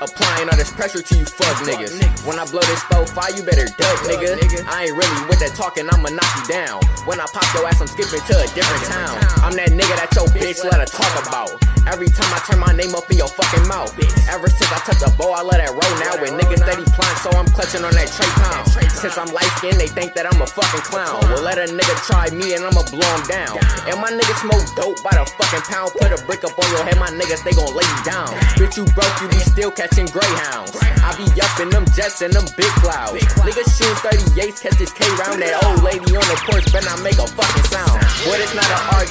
Applying all this pressure to you fuck niggas. When I blow this 4-5, you better duck, nigga. I ain't really with that talking, I'ma knock you down. When I pop your ass, I'm skipping to a different town. I'm that nigga that your bitch let her talk about. Every time I turn my name up in your fucking mouth. Ever since I touch a bow, I let it roll now. With niggas steady plotting, so I'm clutching on that tray pound. Since I'm light skinned, they think that I'm a fucking clown. Well, let a nigga try me and I'ma blow him down. And my niggas smoke dope by the fucking pound. Put a brick up on your head, my niggas, they gon' lay you down. Bitch, you broke, you be still catching greyhounds. I be up in them jets and them big clouds. Niggas shoot 38s, catch this K round. That old lady on the porch, better not make a fucking sound. Boy, it's not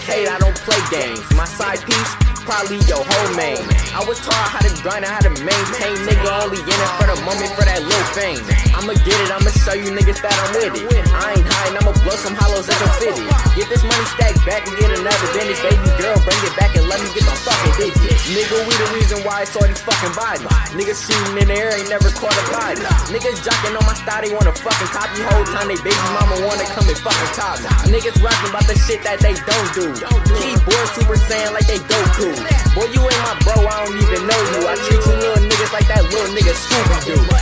an I don't play games. My side piece, probably your whole main. I was taught how to grind and how to maintain. Nigga only in it for the moment for that little fame. I'ma get it, I'ma show you niggas that I'm with it. I ain't hiding, I'ma blow some hollows can fit it. Get this money stacked back and get another Dennis, baby girl. Bring it back and let me get my fucking digits. Nigga, we the reason why I saw these fucking bodies. Niggas shooting in the air, ain't never caught a body. Niggas jocking on my style, they wanna fucking copy. Whole time they baby mama wanna come and fucking top. Niggas rapping about the shit that they don't do. Keyboard super saiyan like they Goku. Boy, you ain't my bro, I don't even know you. I treat you little niggas like that little nigga Scooby Doo.